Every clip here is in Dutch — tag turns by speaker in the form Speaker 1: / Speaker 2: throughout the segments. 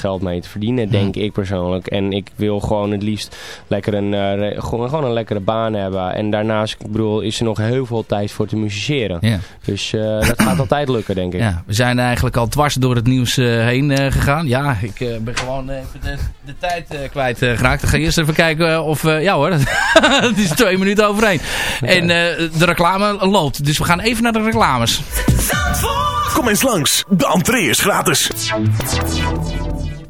Speaker 1: geld mee te verdienen, denk ik persoonlijk. En ik wil gewoon het liefst lekker een, uh, gewoon, gewoon een lekkere baan hebben. En daarnaast, ik bedoel, is er nog heel veel tijd voor te musiceren.
Speaker 2: Ja.
Speaker 1: Dus uh, dat gaat altijd lukken, denk ik.
Speaker 2: Ja, we zijn eigenlijk al dwars door het nieuws uh, heen gegaan. Ja, ik ben gewoon even de, de tijd kwijt geraakt. Ik ga eerst even kijken of... ja hoor, het is twee minuten overheen. En de reclame loopt. Dus we gaan even naar de reclames.
Speaker 3: Kom eens langs. De entree is gratis.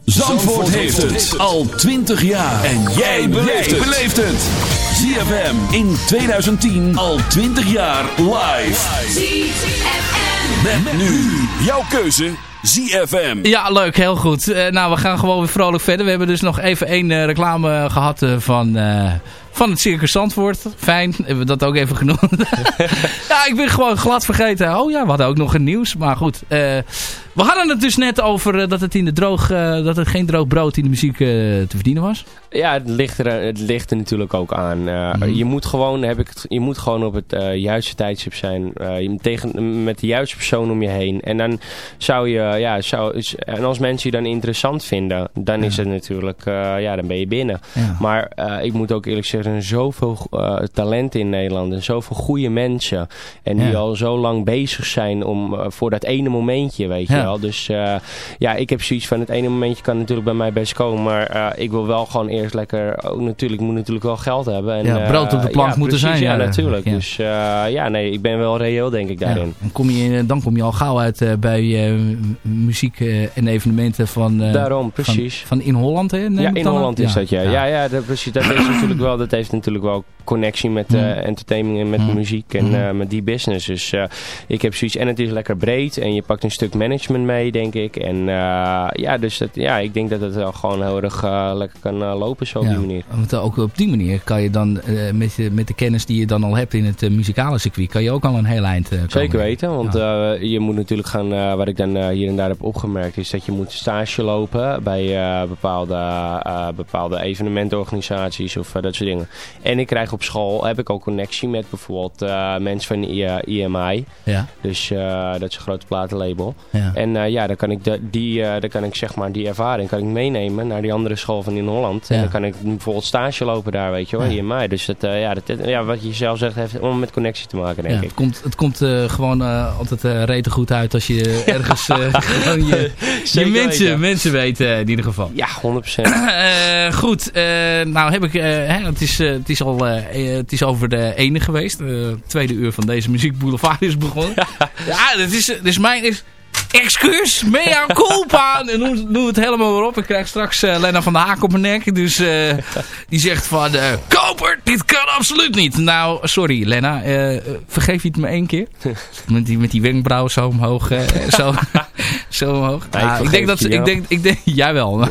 Speaker 3: Zandvoort, heeft het al 20 jaar. En jij beleeft het. ZFM in 2010 al 20 jaar live. ZFM. Met nu jouw keuze ZFM.
Speaker 2: Ja, leuk. Heel goed. Uh, nou, we gaan gewoon weer vrolijk verder. We hebben dus nog even één uh, reclame gehad uh, van van het Circus Zandvoort. Fijn, hebben we dat ook even genoemd. ja, ik ben gewoon glad vergeten. Oh ja, we hadden ook nog een nieuws. Maar goed, uh, we hadden het dus net over uh, dat, het in de droog, uh, dat er geen droog brood in de muziek te verdienen was.
Speaker 1: Ja, het ligt er, het ligt er natuurlijk ook aan. Mm. Je moet gewoon, heb ik het, je moet gewoon op het juiste tijdstip zijn. je tegen, met de juiste persoon om je heen. En dan zou je, ja, zou, en als mensen je dan interessant vinden, dan ja. is het natuurlijk, ja, dan ben je binnen. Ja. Maar ik moet ook eerlijk zeggen, zijn zoveel uh, talenten in Nederland en zoveel goede mensen. En die al zo lang bezig zijn om, uh, voor dat ene momentje, weet ja. je wel. Dus uh, ja, ik heb zoiets van het ene momentje kan natuurlijk bij mij best komen. Maar ik wil wel gewoon eerst lekker, ook natuurlijk, moet natuurlijk wel geld hebben. En,
Speaker 2: ja, brood op de plank
Speaker 1: ja,
Speaker 2: moeten
Speaker 1: precies,
Speaker 2: zijn.
Speaker 1: Ja, natuurlijk. Dus ja, nee, ik ben wel reëel denk ik daarin.
Speaker 2: En kom je, dan kom je al gauw uit bij muziek en evenementen van...
Speaker 1: Daarom, precies.
Speaker 2: Van, van in Holland, hè?
Speaker 1: Ja, in Holland is dat, ja. Ja, ja, dat, precies. Dat is natuurlijk wel, dat heeft natuurlijk wel connectie met uh, entertainment en met mm. muziek en uh, met die business. Dus uh, ik heb zoiets, en het is lekker breed en je pakt een stuk management mee, denk ik. En ja, dus dat, ja, ik denk dat het wel gewoon heel erg lekker kan lopen zo op
Speaker 2: ja,
Speaker 1: die manier.
Speaker 2: Want ook op die manier kan je dan met, met de kennis die je dan al hebt in het muzikale circuit, kan je ook al een heel eind komen.
Speaker 1: Zeker weten, want ja. je moet natuurlijk gaan, wat ik dan hier en daar heb opgemerkt, is dat je moet stage lopen bij bepaalde, bepaalde evenementorganisaties of dat soort dingen. En ik krijg op school, heb ik ook connectie met bijvoorbeeld uh, mensen van IMI.
Speaker 2: Ja.
Speaker 1: Dus uh, dat is een grote platenlabel.
Speaker 2: Ja.
Speaker 1: En uh, ja, dan kan ik, de, die, dan kan ik zeg maar die ervaring kan ik meenemen naar die andere school van in Holland. Ja. En dan kan ik bijvoorbeeld stage lopen daar, weet je wel. IMI. Dus dat, ja, dat, ja, wat je zelf zegt, heeft allemaal met connectie te maken, denk ik.
Speaker 2: Het komt, het komt gewoon altijd rete goed uit als je ergens je, je mensen, mensen weet in ieder geval.
Speaker 1: Ja, 100%.
Speaker 2: goed, nou heb ik, hè, het, is, het is al het is over de ene geweest. De tweede uur van deze Muziek Boulevard is begonnen. ja, dat is, dat is mijn... Is, excuus, mea culpa. En noem, noem het helemaal weer op. Ik krijg straks uh, Lena van der Haak op mijn nek. Dus uh, die zegt van... Uh, Koper, dit kan absoluut niet. Nou, sorry Lena. vergeef je het me één keer? met, die, met die wenkbrauwen zo omhoog. zo, zo omhoog.
Speaker 1: Nee,
Speaker 2: ah, ik, denk dat ze... Ik denk, ik denk, jij wel. Maar,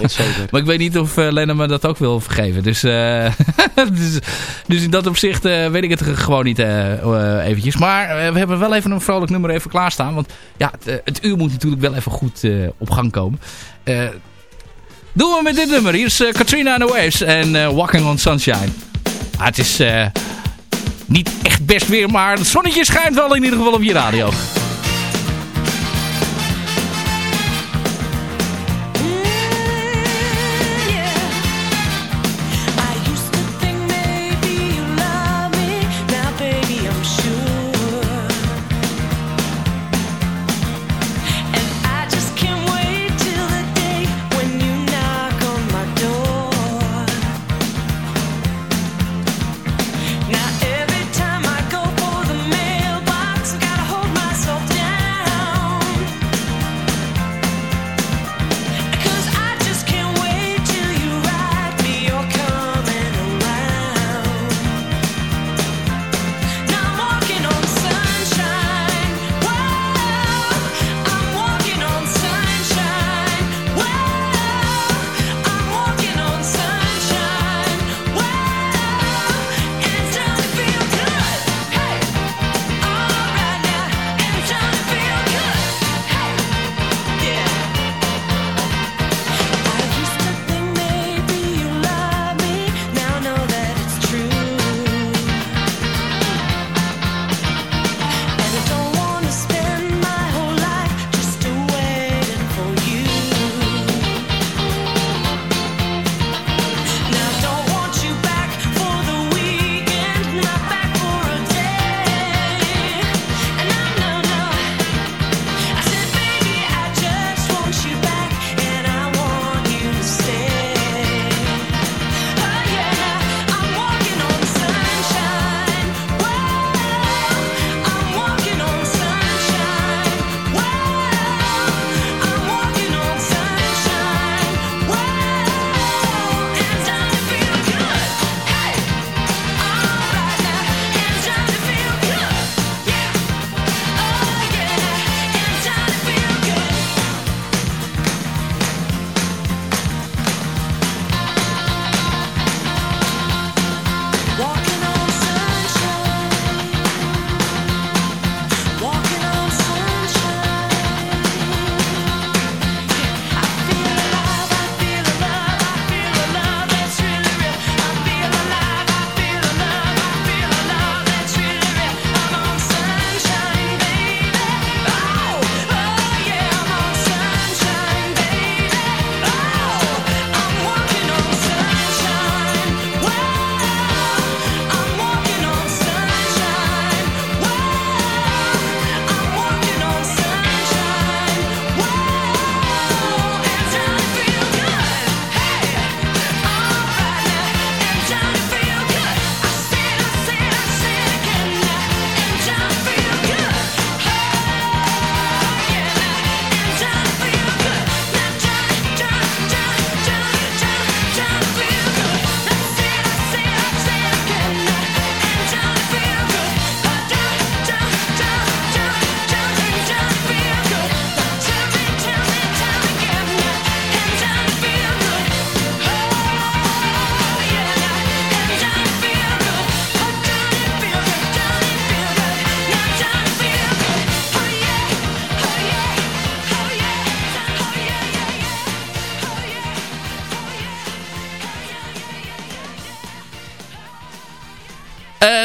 Speaker 2: maar ik weet niet of Lena me dat ook wil vergeven. Dus, dus, dus, in dat opzicht weet ik het gewoon niet eventjes. Maar we hebben wel even een vrolijk nummer even klaarstaan. Want ja, het, het uur moet natuurlijk wel even goed uh, op gang komen. Uh, doen we met dit nummer. Hier is uh, Katrina and the Waves en Walking on Sunshine. Ah, het is niet echt best weer, maar het zonnetje schijnt wel in ieder geval op je radio.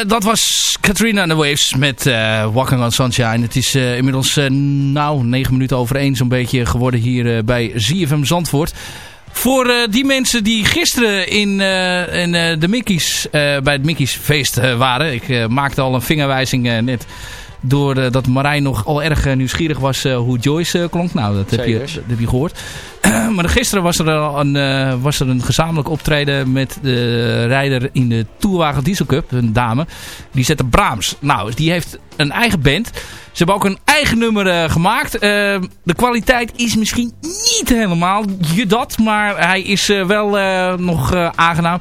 Speaker 2: Dat was Katrina and the Waves met uh, Walking on Sunshine. Het is inmiddels nou negen minuten over één zo'n beetje geworden hier bij ZFM Zandvoort. Voor die mensen die gisteren in, in de Mickey's, bij het Mickey's feest waren. Ik maakte al een vingerwijzing net Doordat dat Marijn nog al erg eh, nieuwsgierig was eh, hoe Joyce eh, klonk. Nou, dat heb, je, dat heb je gehoord. maar gisteren was er, een, was er een gezamenlijk optreden met de rijder in de Tourwagen Diesel Cup. Een dame. Die zette Braams. Nou, die heeft een eigen band. Ze hebben ook een eigen nummer gemaakt. de kwaliteit is misschien niet helemaal je dat. Maar hij is wel nog aangenaam.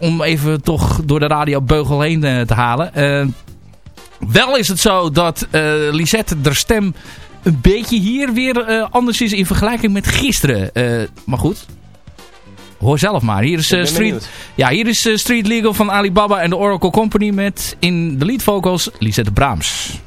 Speaker 2: om even toch door de radiobeugel heen te halen. Wel is het zo dat uh, Lisette de stem een beetje hier weer uh, anders is in vergelijking met gisteren. Uh, maar goed, hoor zelf maar. Hier is, Street, ja, hier is Street Legal van Alibaba en de Oracle Company met in de lead vocals Lisette Braams.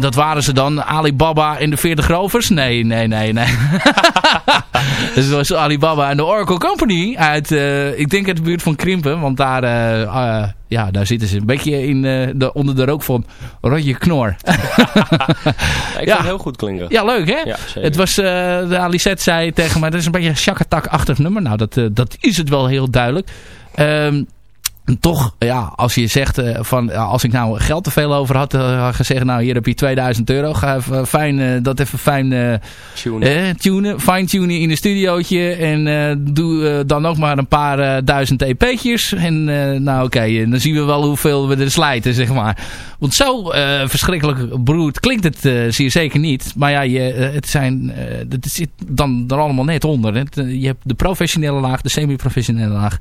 Speaker 2: Dat waren ze dan. Alibaba en de 40 rovers. Nee, nee, nee, nee. dus was Alibaba en de Oracle Company uit, uh, ik denk uit de buurt van Krimpen. Want daar, uh, uh, ja, daar zitten ze een beetje in, de, onder de rook van Rodje Knor.
Speaker 1: ja, ik ja. het heel goed klinken.
Speaker 2: Ja, leuk hè? Ja, het was, de Alicet zei tegen mij, dat is een beetje een shakatak-achtig nummer. Nou, dat, dat is het wel heel duidelijk. Um, toch, ja, als je zegt uh, van als ik nou geld te veel over had, had gezegd, nou hier heb je 2000 euro, ga even fijn, uh, dat even fijn tunen. tunen, fine tunen in een studiootje en doe dan ook maar een paar duizend EP'tjes en nou oké, okay, dan zien we wel hoeveel we er slijten, zeg maar. Want zo verschrikkelijk broed klinkt het zeer zeker niet, maar ja, je, het zijn, het zit dan er allemaal net onder. Het, je hebt de professionele laag, de semi-professionele laag.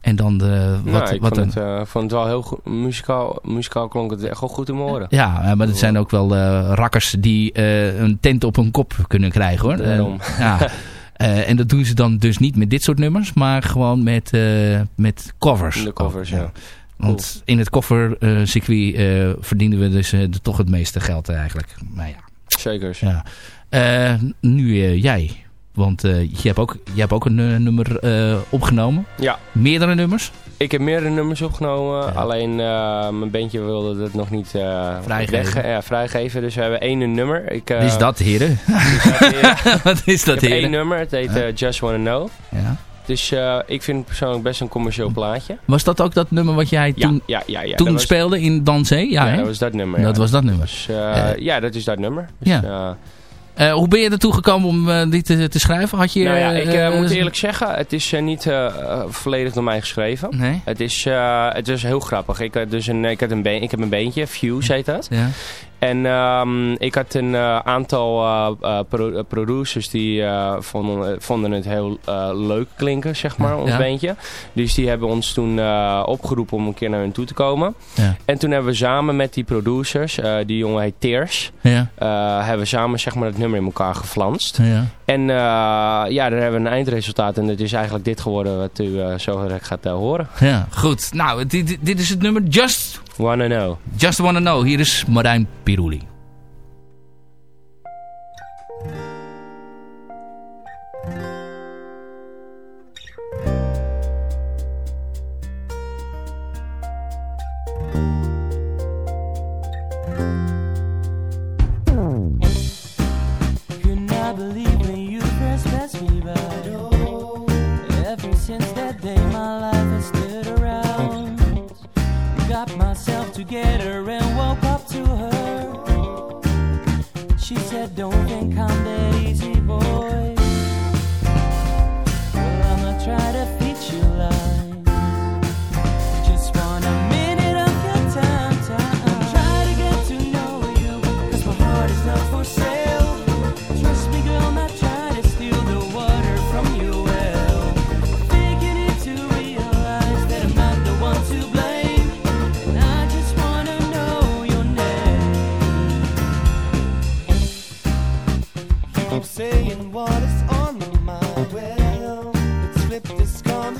Speaker 2: En dan de...
Speaker 1: Wat, nou, ik wat vond, het, uh, vond het wel heel goed. Muzikaal, muzikaal klonk het echt wel goed in mijn oren.
Speaker 2: Ja, eh, maar het zijn ook wel uh, rakkers die uh, een tent op hun kop kunnen krijgen hoor. ja. en dat doen ze dan dus niet met dit soort nummers, maar gewoon met, met covers.
Speaker 1: De covers, ja.
Speaker 2: Want in het covercircuit verdienen we dus toch het meeste geld eigenlijk. Maar ja.
Speaker 1: Zeker.
Speaker 2: Ja. nu jij. Want uh, je, hebt ook, je hebt ook een uh, nummer uh, opgenomen.
Speaker 1: Ja.
Speaker 2: Meerdere nummers?
Speaker 1: Ik heb meerdere nummers opgenomen. Ja. Alleen mijn bandje wilde het nog niet
Speaker 2: vrijgeven.
Speaker 1: Weg, ja, vrijgeven. Dus we hebben één nummer. Ik,
Speaker 2: Wat is dat, heren? Wat is dat,
Speaker 1: heren? één nummer. Het heet Just Wanna Know.
Speaker 2: Ja.
Speaker 1: Dus uh, ik vind het persoonlijk best een commercieel plaatje.
Speaker 2: Was dat ook dat nummer wat jij toen,
Speaker 1: ja, ja, ja,
Speaker 2: toen speelde in Danzee? Ja,
Speaker 1: ja dat was dat nummer.
Speaker 2: Dat was dat nummer.
Speaker 1: Dus, uh, ja, dat is dat nummer. Dus,
Speaker 2: ja. Uh, hoe ben je ertoe gekomen om uh, dit te, te, schrijven? Had je,
Speaker 1: nou ja, ik uh, moet eerlijk zeggen, het is niet volledig door mij geschreven.
Speaker 2: Nee?
Speaker 1: Het is, het is heel grappig. Ik, dus een, ik, had een been, ik heb een beentje, Fuse heet dat.
Speaker 2: Ja.
Speaker 1: En um, ik had een uh, aantal uh, pro producers die vonden, vonden het heel leuk klinken, zeg maar, ons ja. beentje. Dus die hebben ons toen opgeroepen om een keer naar hun toe te komen.
Speaker 2: Ja.
Speaker 1: En toen hebben we samen met die producers, die jongen heet Teers,
Speaker 2: ja.
Speaker 1: hebben we samen zeg maar, het nummer in elkaar geflanst. En ja, daar hebben we een eindresultaat en dat is eigenlijk dit geworden wat u zo direct gaat horen.
Speaker 2: Ja, goed. Nou, dit, dit is het nummer Just
Speaker 1: Wanna Know.
Speaker 2: Just Wanna Know. Hier is Marijn Piruli.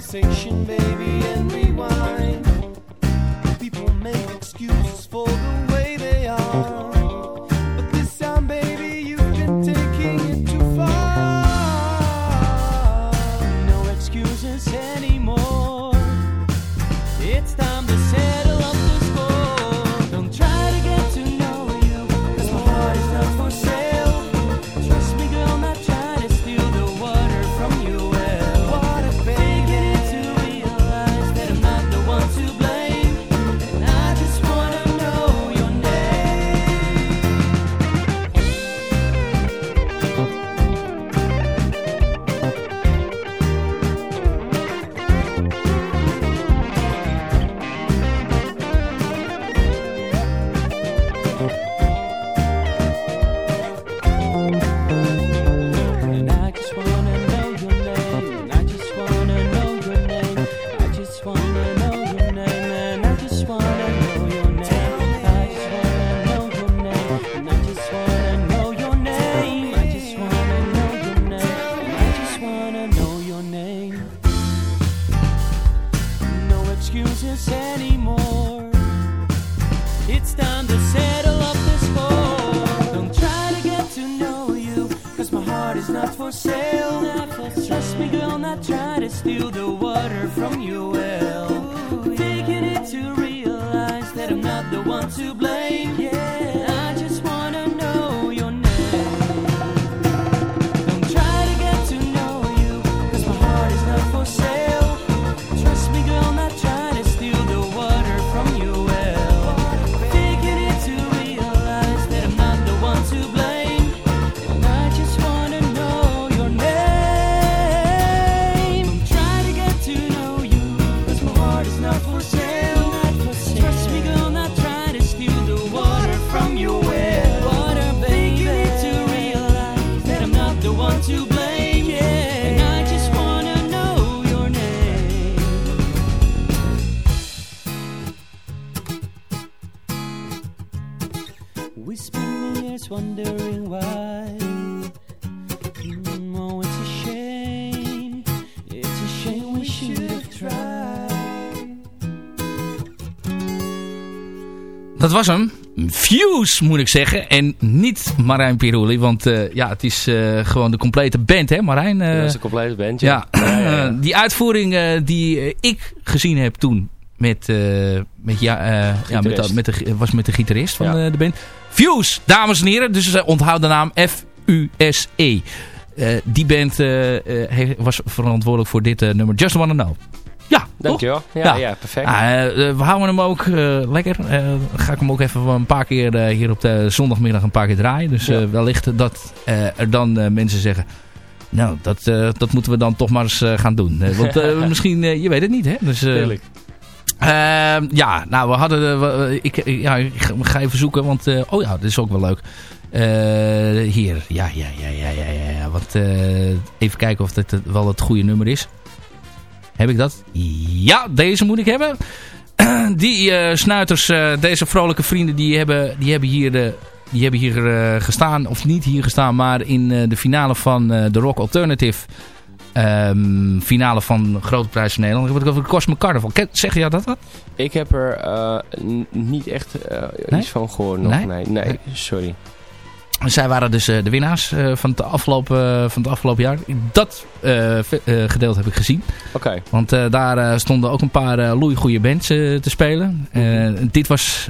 Speaker 4: sensation wondering why. Mm, oh, it's a shame. It's a shame we should have tried.
Speaker 2: Dat was hem. Fuse moet ik zeggen. En niet Marijn Pirulli. Want eh, ja, het is eh, gewoon de complete band hè Marijn? eh,
Speaker 1: dat is een complete band, ja.
Speaker 2: ja,
Speaker 1: Ja, ja, ja.
Speaker 2: die uitvoering eh, die eh, ik gezien heb toen met, eh, met, ja, eh, ja, met, met de, was met de gitarist van
Speaker 1: Ja.
Speaker 2: eh, de band. Fuse, dames en heren. Dus onthoud de naam F-U-S-E. Die band was verantwoordelijk voor dit nummer Just Wanna Know. Ja?
Speaker 1: Dankjewel. Ja,
Speaker 2: Ja.
Speaker 1: ja. perfect.
Speaker 2: Ah, we houden hem ook lekker. Ga ik hem ook even een paar keer hier op de zondagmiddag een paar keer draaien. Dus
Speaker 1: Ja.
Speaker 2: wellicht dat er dan mensen zeggen... Nou, dat, dat moeten we dan toch maar eens gaan doen. Want misschien, je weet het niet hè. Dus, eh. Ehm, ja, nou, we hadden... eh, we- ik, ja, ik ga- even zoeken, want... eh, oh ja, dat is ook wel leuk. Eh, hier, ja, ja, ja, ja, ja, ja. eh, even kijken of dit wel het goede nummer is. Heb ik dat? Ja, deze moet ik hebben. Die eh, snuiters, eh, deze vrolijke vrienden, die hebben, die hebben hier, eh, die hebben hier eh, gestaan. Of niet hier gestaan, maar in eh, de finale van eh, de Rock Alternative. Ehm, finale van Grote Prijs van Nederland. Ik heb het over de Cosmic Carnival. Zeg je dat wat?
Speaker 1: Ik heb er eh, niet echt
Speaker 2: Nee?
Speaker 1: iets van gehoord nog.
Speaker 2: Nee?
Speaker 1: Nee, nee, sorry.
Speaker 2: Zij waren dus eh, de winnaars van, het afgelopen, van het afgelopen jaar. Dat gedeelte heb ik gezien.
Speaker 1: Oké.
Speaker 2: Want daar stonden ook een paar uh, loeigoede bands te spelen. Eh, dit was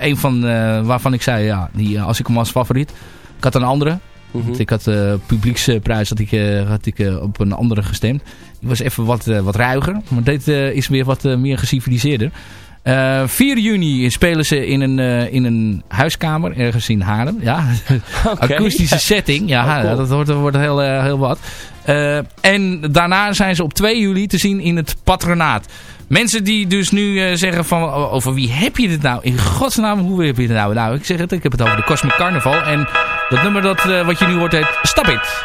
Speaker 2: een van waarvan ik zei, ja, die, als ik hem als favoriet. Ik had een andere.
Speaker 1: Mhm.
Speaker 2: Want ik had de publieksprijs had ik, had ik, eh, op een andere gestemd. Die was even wat, eh, wat ruiger. Maar dit is weer wat meer geciviliseerder. Eh 4 juni spelen ze in een, in een huiskamer ergens in Haarlem. Ja, akoestische setting. Ja,
Speaker 1: Oh, cool.
Speaker 2: dat wordt, dat wordt heel, heel wat. En daarna zijn ze op 2 juli te zien in het patronaat. Mensen die dus nu eh, zeggen van o- over wie heb je dit nou? In godsnaam, hoe heb je dit nou? Nou, ik zeg het, ik heb het over de Cosmic Carnival. En dat nummer dat, eh, wat je nu hoort heet Stop It.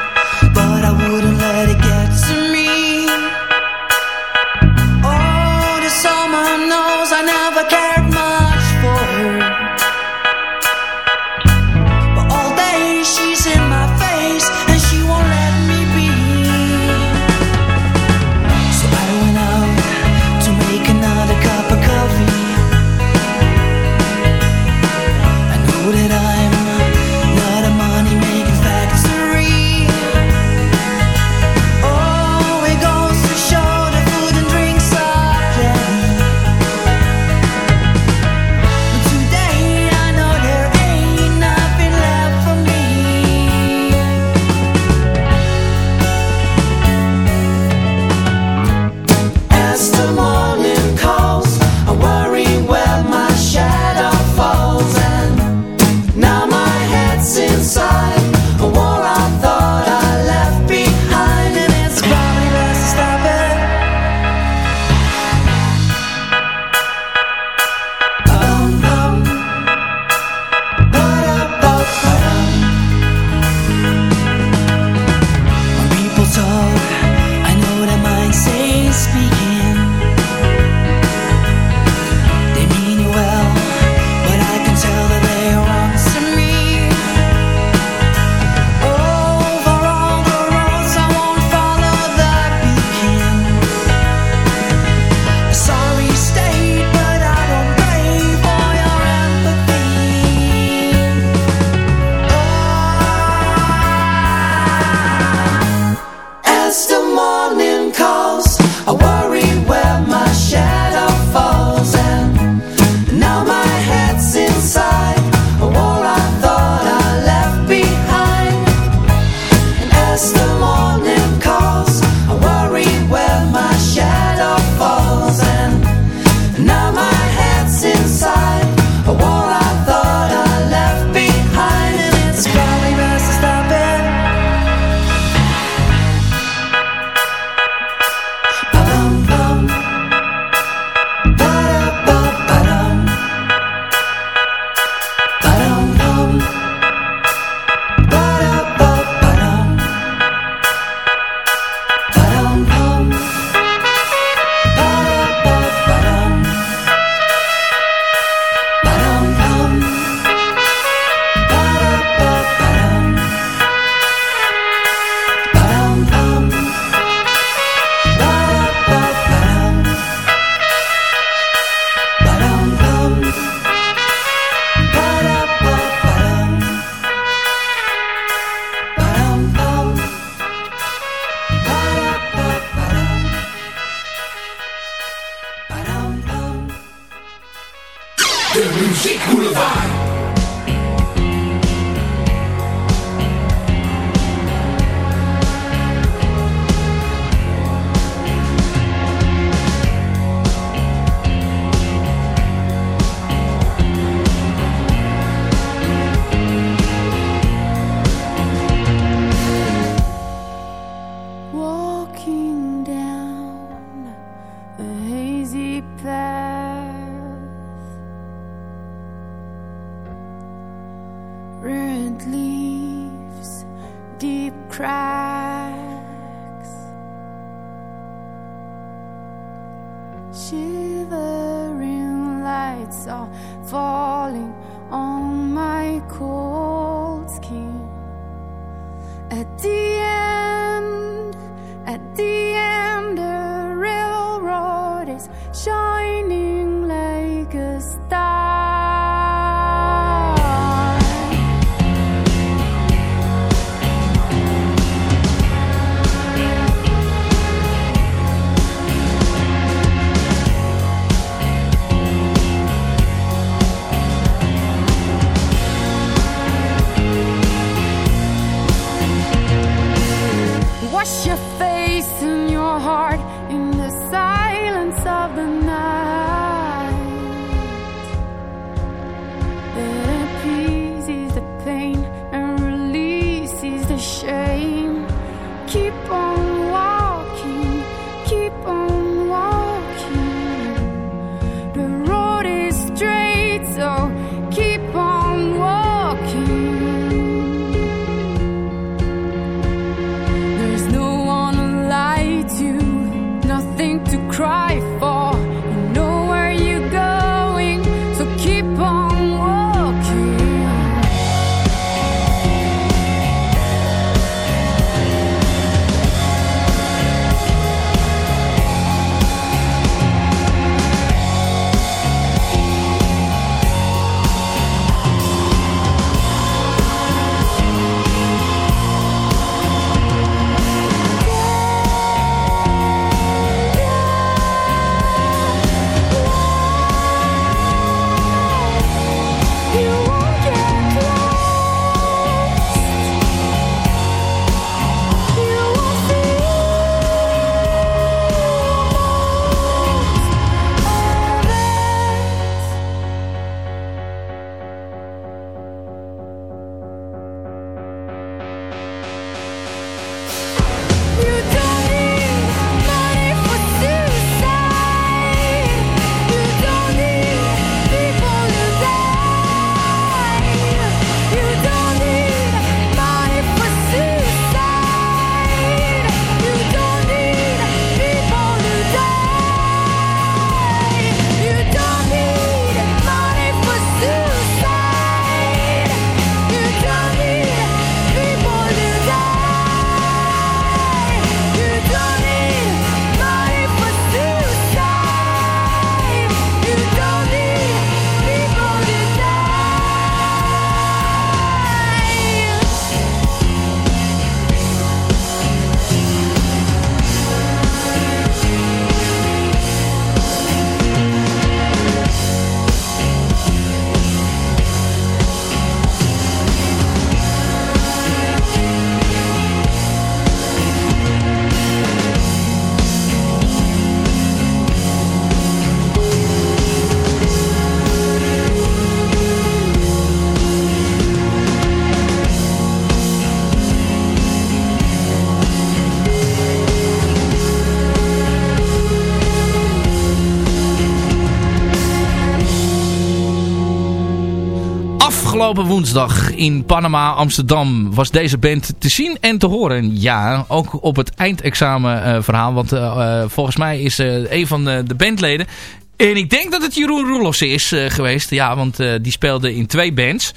Speaker 2: afgelopen woensdag in Panama, Amsterdam was deze band te zien en te horen. Ja, ook op het eindexamen uh, verhaal. Want uh, volgens mij is uh, een van de, de, bandleden... En ik denk dat het Jeroen Roelofse is geweest. Ja, want die speelde in twee bands.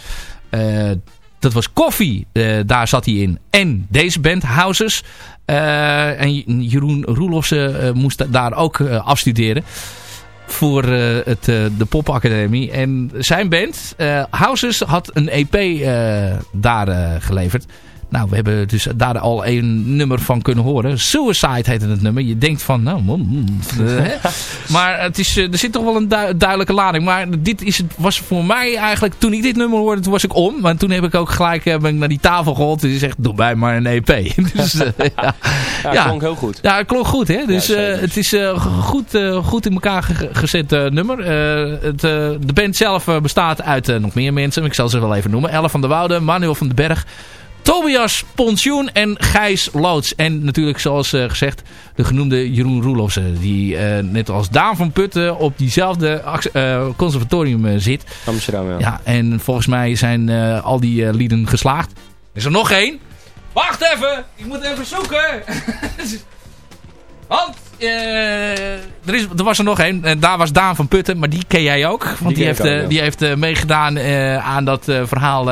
Speaker 2: dat was Koffie, daar zat hij in. En deze band, Houses. en Jeroen Roelofse moest daar ook afstuderen voor uh, het, uh, de popacademie. En zijn band, uh, Houses, had een EP daar geleverd. Nou, we hebben dus daar al een nummer van kunnen horen. Suicide heette het nummer. Je denkt van, nou, mm, mm, maar het is, er zit toch wel een duidelijke lading. Maar dit is, het was voor mij eigenlijk, toen ik dit nummer hoorde, toen was ik om. Maar toen heb ik ook gelijk ben ik naar die tafel gehold. En die zegt, doe bij maar een EP. dus,
Speaker 1: ja, ja, het klonk heel goed.
Speaker 2: Ja, het klonk goed, hè. Dus het is goed, goed in elkaar gezet nummer. het, de band zelf bestaat uit nog meer mensen. Ik zal ze wel even noemen. Elle van der Woude, Manuel van den Berg, Tobias Pontioen en Gijs Loods. En natuurlijk zoals gezegd de genoemde Jeroen Roelofsen. Die net als Daan van Putten op diezelfde conservatorium zit.
Speaker 1: Amsterdam ja.
Speaker 2: Ja, en volgens mij zijn al die lieden geslaagd. Is er nog één? Wacht even! Ik moet even zoeken! Uh, er, is, er was er nog één. En daar was Daan van Putten. Maar die ken jij ook. Want die, heeft, ook, die heeft meegedaan aan dat verhaal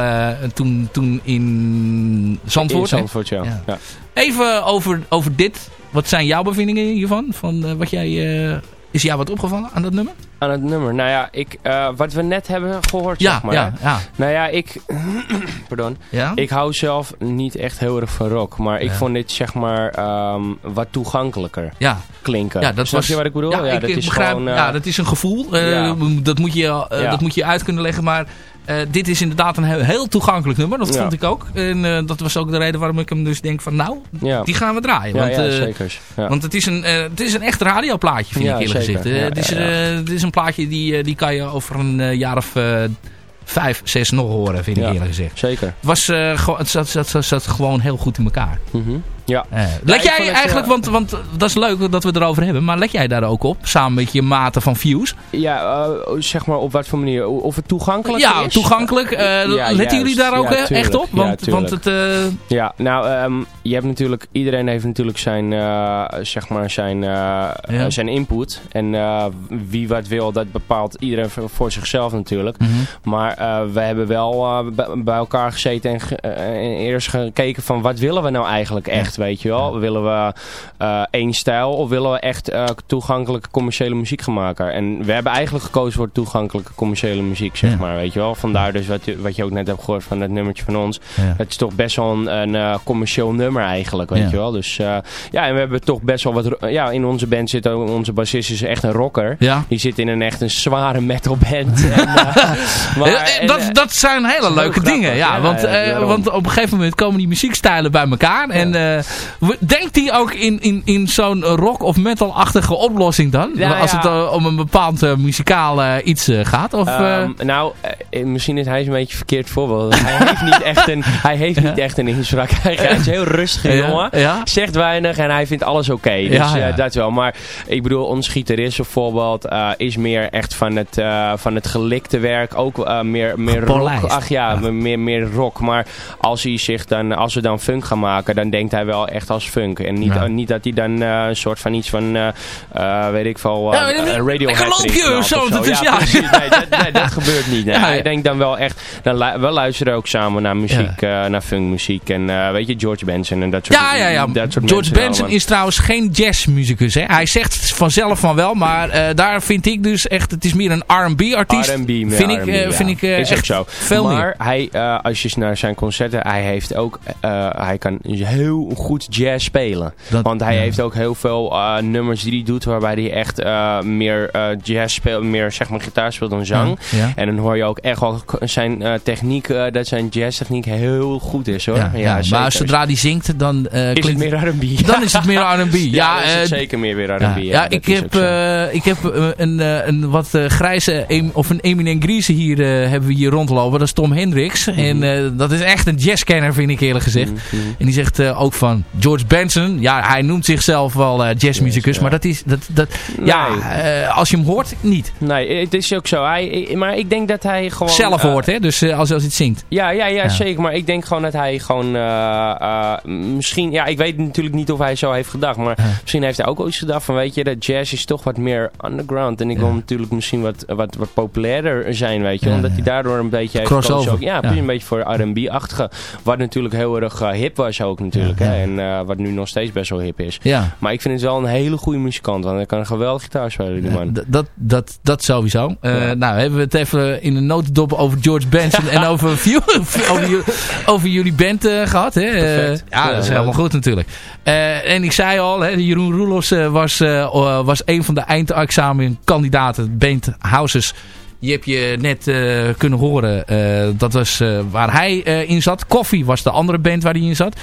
Speaker 2: toen, toen in Zandvoort.
Speaker 1: In Zandvoort, ja. ja. ja.
Speaker 2: Even over, over dit. Wat zijn jouw bevindingen hiervan? Van wat jij is jou wat opgevallen aan dat nummer?
Speaker 1: Aan het nummer? Nou ja, ik, uh, wat we net hebben gehoord, ja, zeg maar. Ja, ja. Nou ja, ik... pardon. Ja? Ik hou zelf niet echt heel erg van rock. Maar ik vond dit, zeg maar, um, wat toegankelijker ja. klinken. Ja, dat Snap was, je wat ik bedoel?
Speaker 2: Ja, ik, dat is begrijp, gewoon, uh, ja, dat is een gevoel. Uh, dat, moet je, dat moet je uit kunnen leggen. Maar uh, dit is inderdaad een heel, heel toegankelijk nummer. Dat vond ik ook. En uh, dat was ook de reden waarom ik hem dus denk van nou, ja. die gaan we draaien. Want,
Speaker 1: ja, uh, zeker.
Speaker 2: Want het is, een, het is een echt radioplaatje vind ik eerlijk gezegd. het, is, het is een plaatje die, die kan je over een jaar of vijf, zes nog horen vind ik eerlijk gezegd.
Speaker 1: Zeker.
Speaker 2: Het, was, het zat, zat, zat, gewoon heel goed in elkaar.
Speaker 1: Mm -hmm. Ja.
Speaker 2: Uh, let jij eigenlijk, want, want dat is leuk dat we het erover hebben, maar let jij daar ook op? Samen met je maten van views?
Speaker 1: Ja, uh, zeg maar op wat voor manier? Of het toegankelijk
Speaker 2: ja,
Speaker 1: is?
Speaker 2: toegankelijk. Uh, ja, letten juist. jullie daar ook ja, echt op? Want, want het,
Speaker 1: ja, nou, um, je hebt natuurlijk, iedereen heeft natuurlijk zijn, zeg maar zijn, zijn input. En wie wat wil, dat bepaalt iedereen voor zichzelf natuurlijk. Mm -hmm. Maar we hebben wel bij elkaar gezeten en, en eerst gekeken van wat willen we nou eigenlijk echt? Weet je wel. Willen we uh, één stijl of willen we echt uh, toegankelijke commerciële muziek gaan maken? En we hebben eigenlijk gekozen voor toegankelijke commerciële muziek, zeg maar, weet je wel. Vandaar dus wat je, wat je ook net hebt gehoord van dat nummertje van ons. Het is toch best wel een, een uh, commercieel nummer eigenlijk, weet je wel. Dus ja, en we hebben toch best wel wat... Ja, in onze band zit ook... Onze bassist is echt een rocker. Ja. Die zit in een echt een zware metal band. en,
Speaker 2: maar, en, dat, dat zijn hele leuke dingen, ja. want, want op een gegeven moment komen die muziekstijlen bij elkaar. En denkt hij ook in, in, in zo'n rock- of metal-achtige oplossing dan? Ja, als het uh, om een bepaald uh, muzikaal uh, iets gaat? Of, um,
Speaker 1: nou, misschien is hij een beetje verkeerd voorbeeld. hij heeft niet echt een, hij heeft niet echt een inspraak. Hij is heel rustig jongen. Zegt weinig en hij vindt alles oké. Okay. Dus dat wel. Maar ik bedoel, ons gitarist bijvoorbeeld is meer echt van het, van het gelikte werk. Ook meer, meer rock. Ach ja, Meer, meer rock. Maar als, hij zich dan, als we dan funk gaan maken, dan denkt hij wel wel echt als funk. En niet, ja. niet dat hij dan uh, een soort van iets van, uh, weet ik veel, uh, ja, radio
Speaker 2: je of zo. Dat is, ja,
Speaker 1: Nee, dat, nee, dat gebeurt niet. Nee. Ja, Ik denk dan wel echt, dan lu we luisteren ook samen naar muziek, naar funkmuziek. En weet je, George Benson en dat soort
Speaker 2: Ja, ja, ja. Dat soort George Benson is trouwens geen jazzmuzikus. Hè? Hij zegt vanzelf van wel, maar daar vind ik dus echt, het is meer een R&B artiest.
Speaker 1: R&B,
Speaker 2: vind ik, vind ik
Speaker 1: is
Speaker 2: echt
Speaker 1: zo.
Speaker 2: veel
Speaker 1: maar hij, als je naar zijn concerten, hij heeft ook, hij kan heel goed jazz spelen. Dat, Want hij ja. heeft ook heel veel uh, nummers die hij doet waarbij hij echt uh, meer uh, jazz speelt, meer zeg maar gitaar speelt dan zang. Ja, ja. En dan hoor je ook echt wel zijn techniek, dat zijn jazztechniek heel goed is hoor.
Speaker 2: Ja, maar zodra hij zingt, dan
Speaker 1: is
Speaker 2: klinkt,
Speaker 1: het meer R&B.
Speaker 2: Dan is het meer R&B. ja,
Speaker 1: is het zeker meer weer R&B.
Speaker 2: Ja, ik, heb, ik heb een, een wat grijze, of een eminent Grieze hier hebben we hier rondlopen. Dat is Tom Hendricks. Mm -hmm. En dat is echt een jazzkenner vind ik eerlijk gezegd. Mm -hmm. En die zegt ook van George Benson, ja, hij noemt zichzelf wel uh, jazzmuzikus, ja. maar dat is, dat, dat, nee. ja, uh, als je hem hoort, niet.
Speaker 1: Nee, het is ook zo. Hij, maar ik denk dat hij gewoon...
Speaker 2: Zelf hoort, hè? Dus als, als hij het zingt.
Speaker 1: Ja, ja, ja, ja, zeker. Maar ik denk gewoon dat hij gewoon, misschien, ja, ik weet natuurlijk niet of hij zo heeft gedacht, maar misschien heeft hij ook ooit gedacht van, weet je, dat jazz is toch wat meer underground. En ik wil natuurlijk misschien wat, wat, wat populairder zijn, weet je, omdat hij daardoor een beetje heeft
Speaker 2: Crossover.
Speaker 1: Ook, ja, een beetje voor R&B-achtige, wat natuurlijk heel erg hip was ook natuurlijk, hè. En wat nu nog steeds best wel hip is.
Speaker 5: Ja.
Speaker 1: Maar ik vind het wel een hele goede muzikant. Want hij kan een geweldig gitaar spelen, die man.
Speaker 5: dat, dat, dat sowieso. Ja. Nou, hebben we het even in de notendop over George Benson en over, over, over, jullie band gehad. Hè? ja, dat is helemaal goed natuurlijk. en ik zei al, hè, Jeroen Roelos was, was een van de eindexamenkandidaten. Band Houses je hebt je net uh, kunnen horen. Uh, dat was uh, waar hij in zat. Coffee was de andere band waar hij in zat.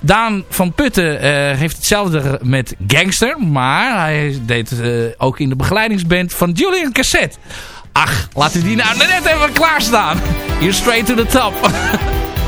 Speaker 5: Daan van Putten heeft hetzelfde met Gangster. Maar hij deed ook in de begeleidingsband van Julian Cassette. Ach, laten die nou net even klaarstaan. Hier straight to the top.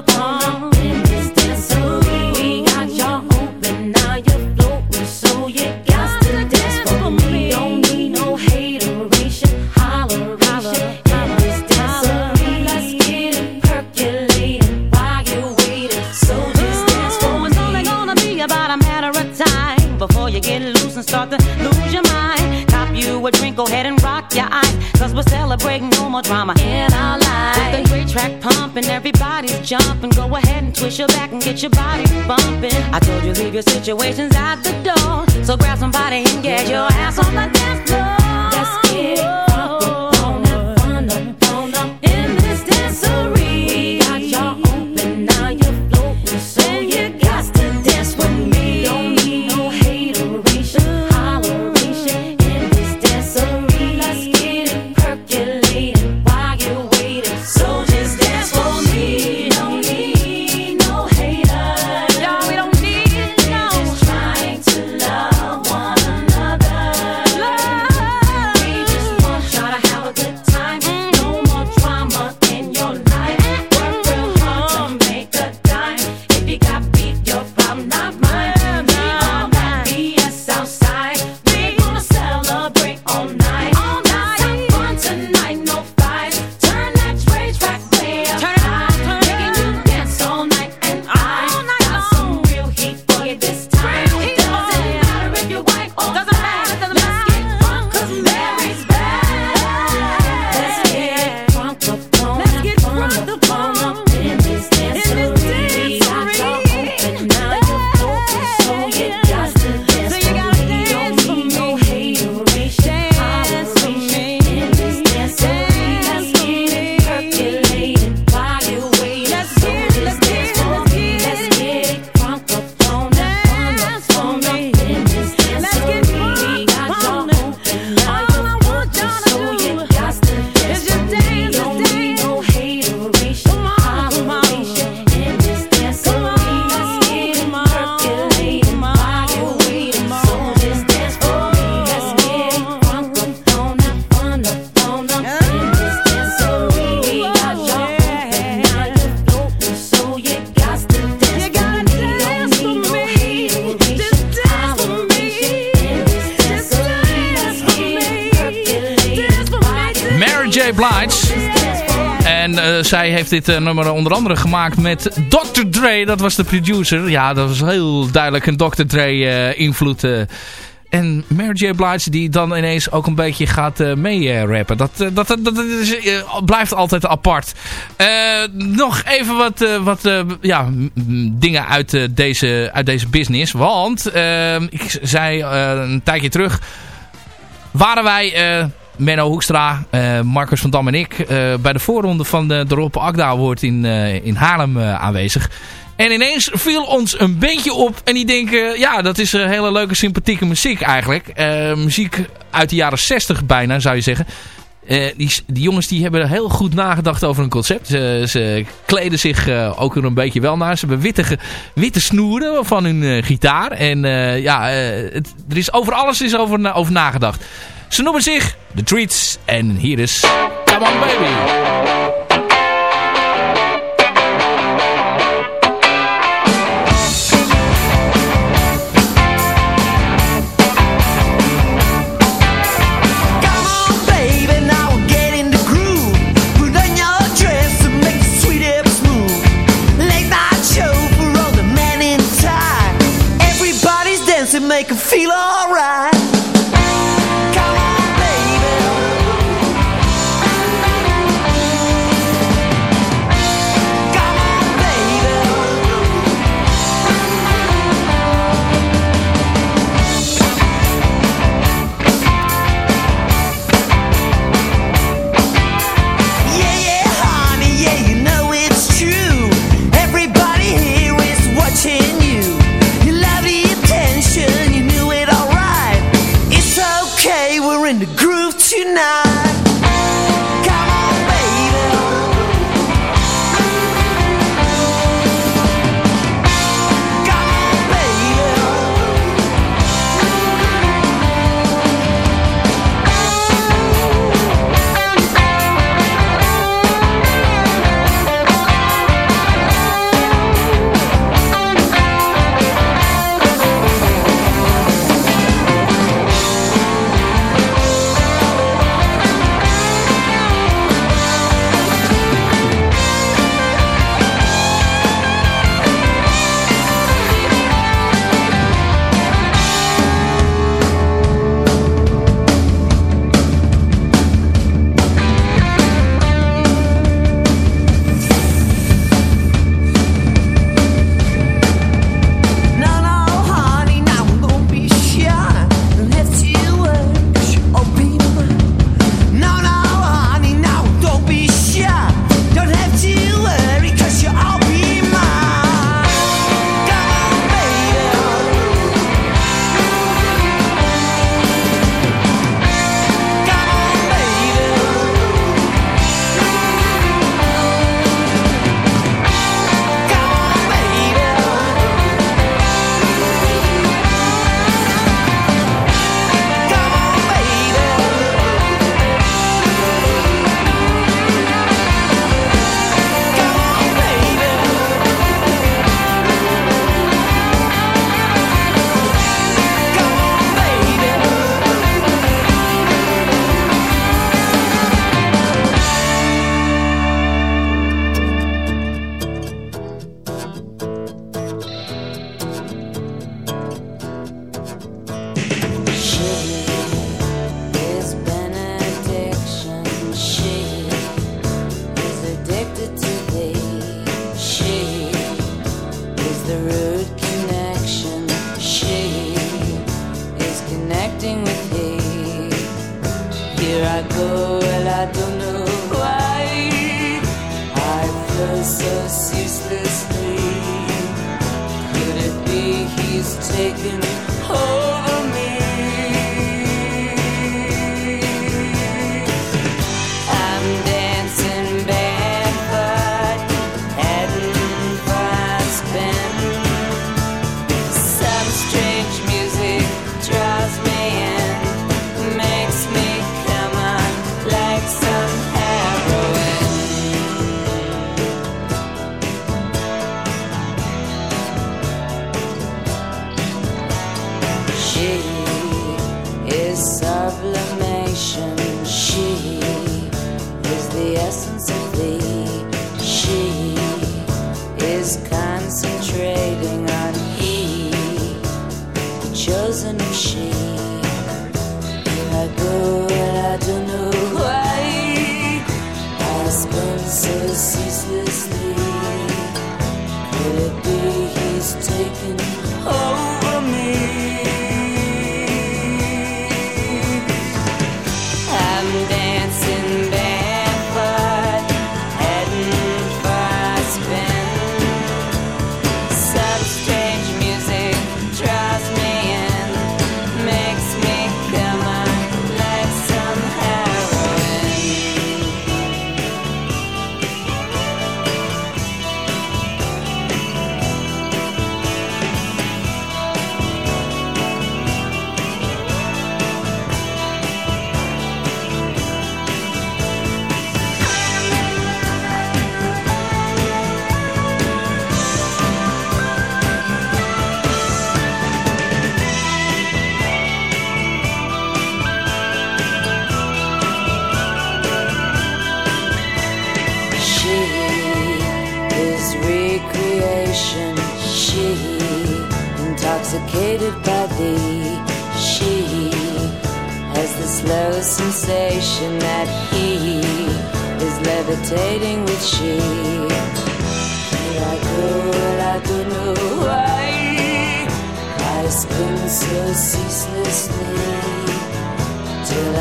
Speaker 6: upon. situations I
Speaker 2: heeft dit uh, nummer onder andere gemaakt met Dr. Dre. Dat was de producer. Ja, dat was heel duidelijk een Dr. Dre uh, invloed. Uh. En Mary J. Blige die dan ineens ook een beetje gaat uh. Dat, dat, dat, dat blijft altijd apart. nog even wat, wat ja, dingen uit, deze, uit deze business. Want ik zei een tijdje terug... Waren wij Menno Hoekstra, uh, Marcus van Dam en ik... Uh, bij de voorronde van de, de Rob Akda wordt in, uh, in Haarlem aanwezig. En ineens viel ons een beetje op. En die denken, ja, dat is een hele leuke, sympathieke muziek eigenlijk. muziek uit de jaren 60 bijna, zou je zeggen. Die, die, jongens die hebben heel goed nagedacht over een concept. Ze, ze kleden zich ook er een beetje wel naar. Ze hebben witte, witte snoeren van hun gitaar. En ja, er is over alles is over, over nagedacht. Ze noemen zich The Treats. En hier is Come On Baby.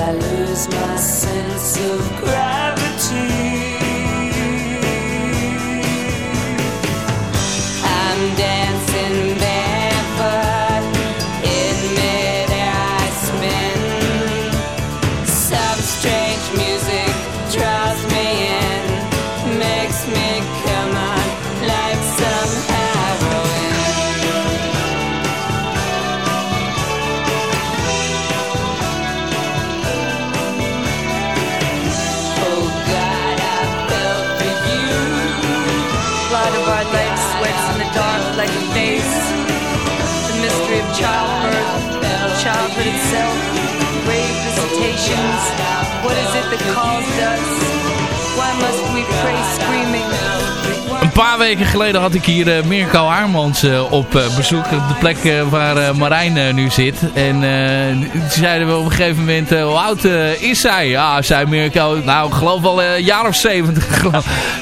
Speaker 5: I lose my sense of gravity.
Speaker 7: What is it that calls us? Why must we pray screaming?
Speaker 2: Een paar weken geleden had ik hier eh, Mirko Aarmans eh, op eh, bezoek. Op de plek waar Marijn nu zit. En eh, toen zeiden we op een gegeven moment, eh, hoe oud is zij? Ja, zei Mirko, nou ik geloof wel eh, een jaar of zeventig.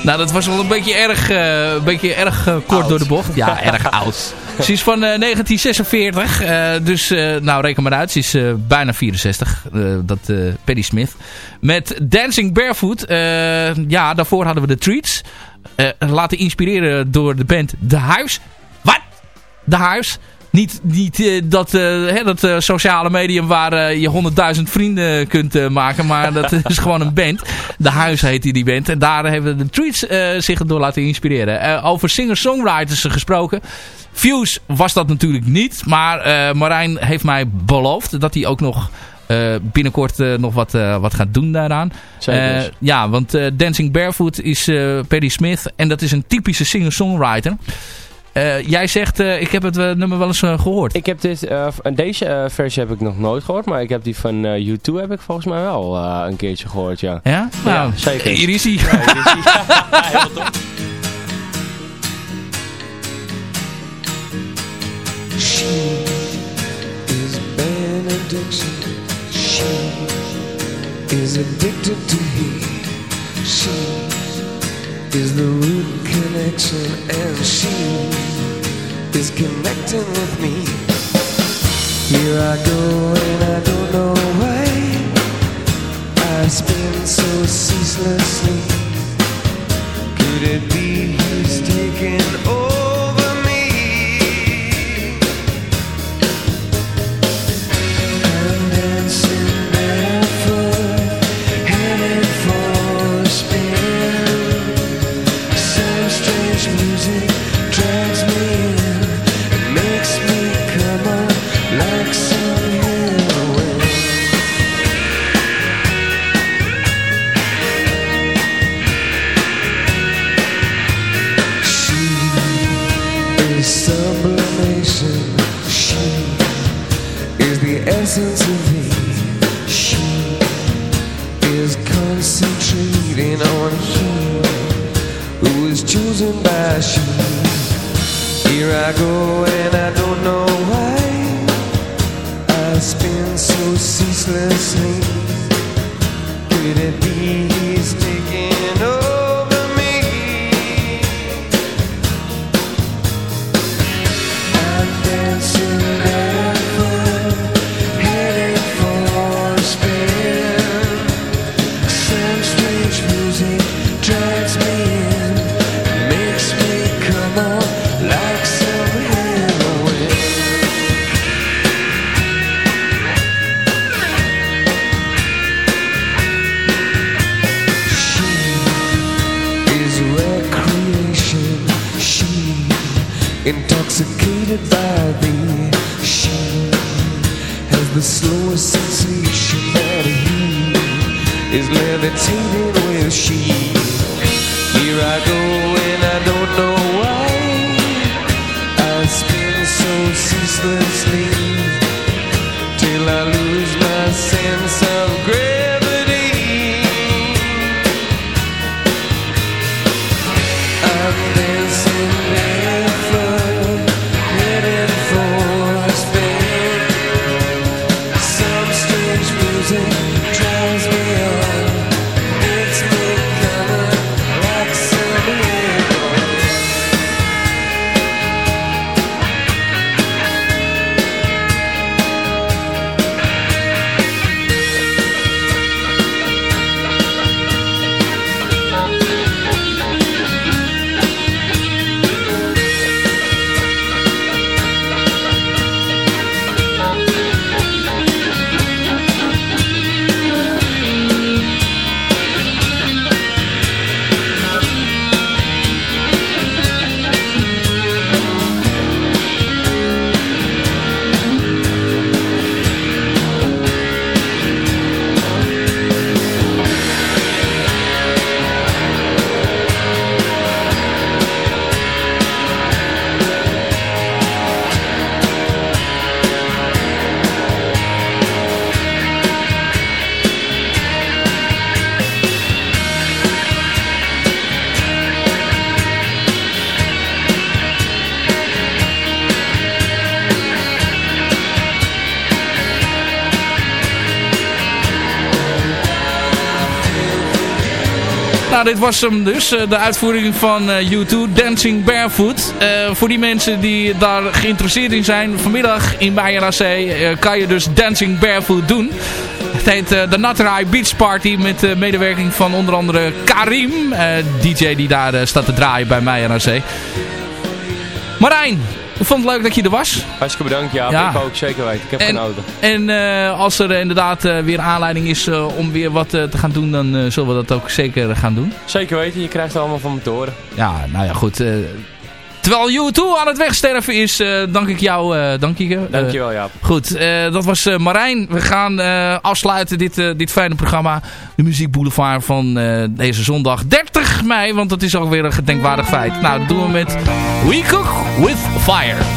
Speaker 2: nou dat was wel een beetje erg, eh, een beetje erg kort door de bocht. Ja, erg oud. Ze is van eh, 1946. eh, dus, eh, nou reken maar uit. Ze is eh, bijna 64. eh, dat eh Paddy Smith. Met Dancing Barefoot. eh, ja, daarvoor hadden we de Treats. eh, laten inspireren door de band De Huis. Wat? De Huis. Niet, niet eh, dat, eh, hè, dat eh, sociale medium waar eh, je honderdduizend vrienden kunt eh, maken. Maar dat is gewoon een band. De Huis heet die, die band. En daar hebben de Treats eh, zich door laten inspireren. Eh, over singer-songwriters gesproken. Views was dat natuurlijk niet. Maar eh, Marijn heeft mij beloofd dat hij ook nog... eh, binnenkort eh, nog wat, wat gaat doen daaraan. Ja, want Dancing Barefoot is Paddy Smith. En dat is een typische singer-songwriter. Jij zegt, ik heb het nummer wel eens eh, gehoord.
Speaker 1: Ik heb dit, deze versie heb ik nog nooit gehoord, maar ik heb die van eh, U2 heb ik volgens mij wel een keertje gehoord, ja.
Speaker 2: ja? Nou,
Speaker 1: zeker.
Speaker 2: Hier is hij.
Speaker 1: Ja, hier is hij.
Speaker 8: She is benediction. She is addicted to heat. She is the root connection, and she is connecting with me. Here I go, and I don't know why. I spin so ceaselessly. Could it be he's taking over Here I go and I don't know why I spin so ceaselessly. Levitating
Speaker 2: Nou, dit was hem dus. eh, de uitvoering van eh, U2, Dancing Barefoot. Eh, voor die mensen die daar geïnteresseerd in zijn, vanmiddag in Bayern AC kan je dus Dancing Barefoot doen. Het heet de Natterai Beach Party met medewerking van onder andere Karim, DJ die daar staat te draaien bij mij AC. Marijn, ik vond het leuk dat je er was.
Speaker 1: Hartstikke bedankt, ja.
Speaker 2: Ja.
Speaker 1: Ik ook, zeker weten. Ik heb
Speaker 2: En-
Speaker 1: genoten.
Speaker 2: En eh, als er inderdaad eh, weer aanleiding is eh, om weer wat te gaan doen, dan zullen we dat ook zeker gaan doen.
Speaker 1: Zeker weten, je krijgt het allemaal van me te horen.
Speaker 2: Ja, nou ja, goed. Terwijl U2 aan het wegsterven is, eh, dank ik jou. eh dank je. eh,
Speaker 1: Dankjewel, Jaap.
Speaker 2: Goed, dat was Marijn. We gaan afsluiten dit, dit fijne programma. De Muziek Boulevard van deze zondag 30 mei. Want dat is ook weer een gedenkwaardig feit. Nou, dat doen we met We Cook With Fire.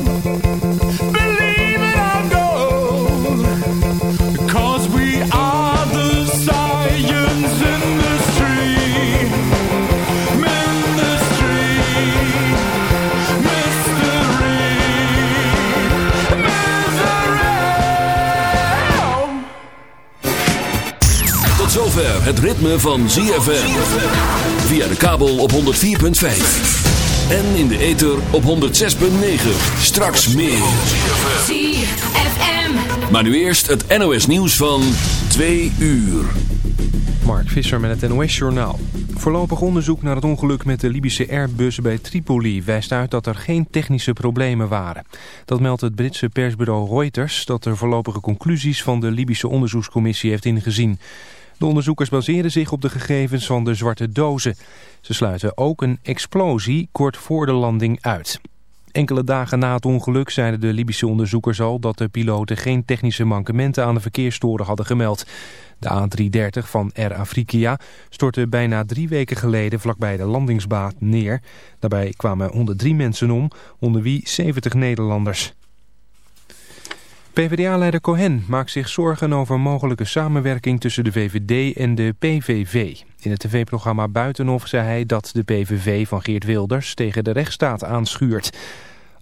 Speaker 3: het ritme van ZFM. Via de kabel op 104.5. En in de ether op 106.9. Straks meer.
Speaker 9: ZFM.
Speaker 3: Maar nu eerst het NOS nieuws van 2 uur.
Speaker 10: Mark Visser met het NOS-journaal. Voorlopig onderzoek naar het ongeluk met de Libische Airbus bij Tripoli wijst uit dat er geen technische problemen waren. Dat meldt het Britse persbureau Reuters dat er voorlopige conclusies van de Libische onderzoekscommissie heeft ingezien. De onderzoekers baseren zich op de gegevens van de zwarte dozen. Ze sluiten ook een explosie kort voor de landing uit. Enkele dagen na het ongeluk zeiden de Libische onderzoekers al dat de piloten geen technische mankementen aan de verkeerstoren hadden gemeld. De A330 van Air Afrikia stortte bijna drie weken geleden vlakbij de landingsbaan neer. Daarbij kwamen 103 mensen om, onder wie 70 Nederlanders. PvdA-leider Cohen maakt zich zorgen over mogelijke samenwerking tussen de VVD en de PVV. In het tv-programma Buitenhof zei hij dat de PVV van Geert Wilders tegen de rechtsstaat aanschuurt.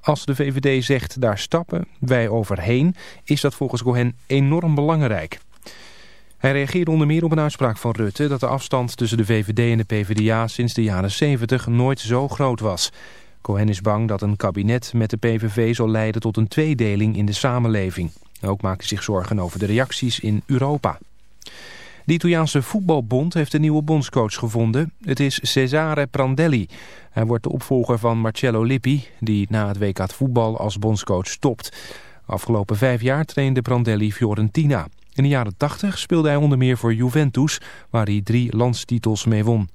Speaker 10: Als de VVD zegt daar stappen wij overheen, is dat volgens Cohen enorm belangrijk. Hij reageerde onder meer op een uitspraak van Rutte dat de afstand tussen de VVD en de PvdA sinds de jaren 70 nooit zo groot was. Cohen is bang dat een kabinet met de PVV zal leiden tot een tweedeling in de samenleving. Ook hij zich zorgen over de reacties in Europa. De Italiaanse voetbalbond heeft een nieuwe bondscoach gevonden. Het is Cesare Prandelli. Hij wordt de opvolger van Marcello Lippi, die na het WK voetbal als bondscoach stopt. Afgelopen vijf jaar trainde Prandelli Fiorentina. In de jaren 80 speelde hij onder meer voor Juventus, waar hij drie landstitels mee won.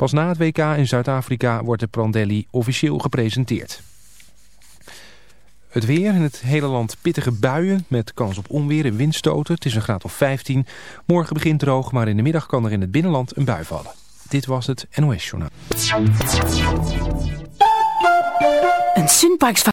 Speaker 10: Pas na het WK in Zuid-Afrika wordt de Prandelli officieel gepresenteerd. Het weer in het hele land pittige buien met kans op onweer en windstoten. Het is een graad of 15. Morgen begint droog, maar in de middag kan er in het binnenland een bui vallen. Dit was het NOS Journaal.
Speaker 9: Een